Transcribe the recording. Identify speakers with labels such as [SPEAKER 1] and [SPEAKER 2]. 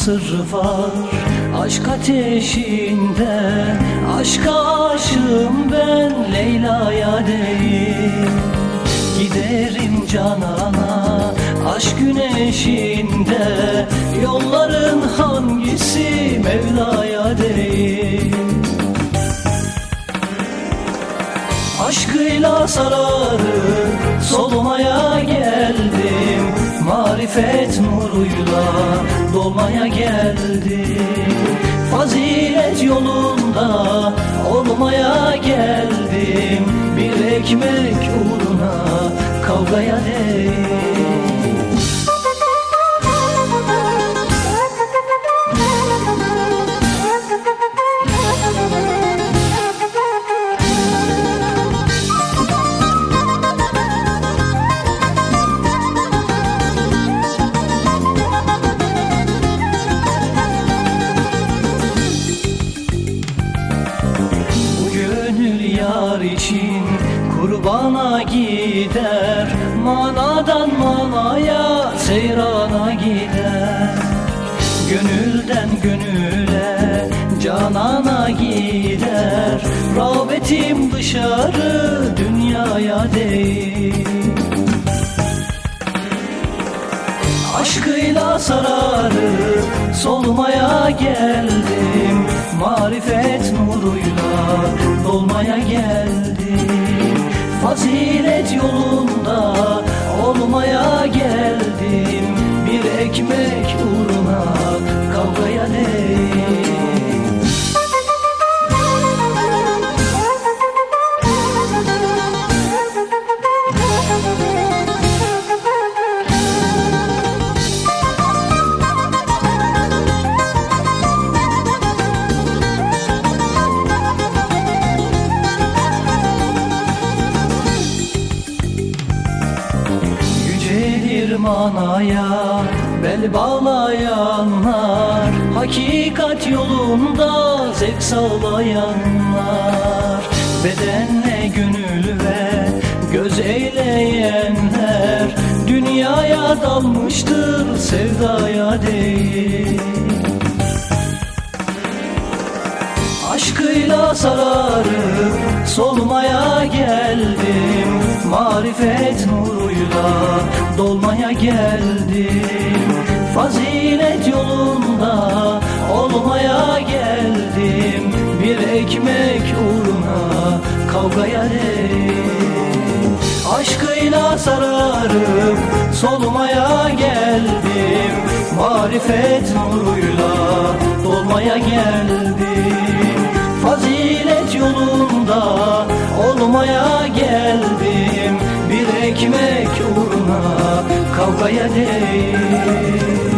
[SPEAKER 1] sırrı var. Aşk ateşinde Aşka aşığım ben Leyla'ya değil. Giderim canana Aşk güneşinde. Yolların hangisi Mevla'ya değil. Aşkıyla sararıp solmaya geldim. Marifet nuruyla dolmaya geldim Fazilet yolunda olmaya geldim. Bir ekmek uğruna kavgaya değil yar için kurbana gider. Manadan manaya seyrana gider. Gönülden gönüle canana gider. Rağbetim dışarı dünyaya değil. Aşkıyla sararıp solmaya geldim. Marifet nuruyla dolmaya geldim Fazilet yolunda manaya bel bağlayanlar Hakikat yolunda zevk sağlayanlar. Bedenle gönül ve göz eyleyenler Dünyaya dalmıştır sevdaya değil. Aşkıyla sararıp solmaya geldim Marifet nuruyla dolmaya geldim. Fazilet yolunda olmaya geldim. Bir ekmek uğruna kavgaya değil Aşkıyla sararıp solmaya geldim. Marifet nuruyla dolmaya geldim. Fazilet yolunda olmaya ekmek uğruna kavgaya değil.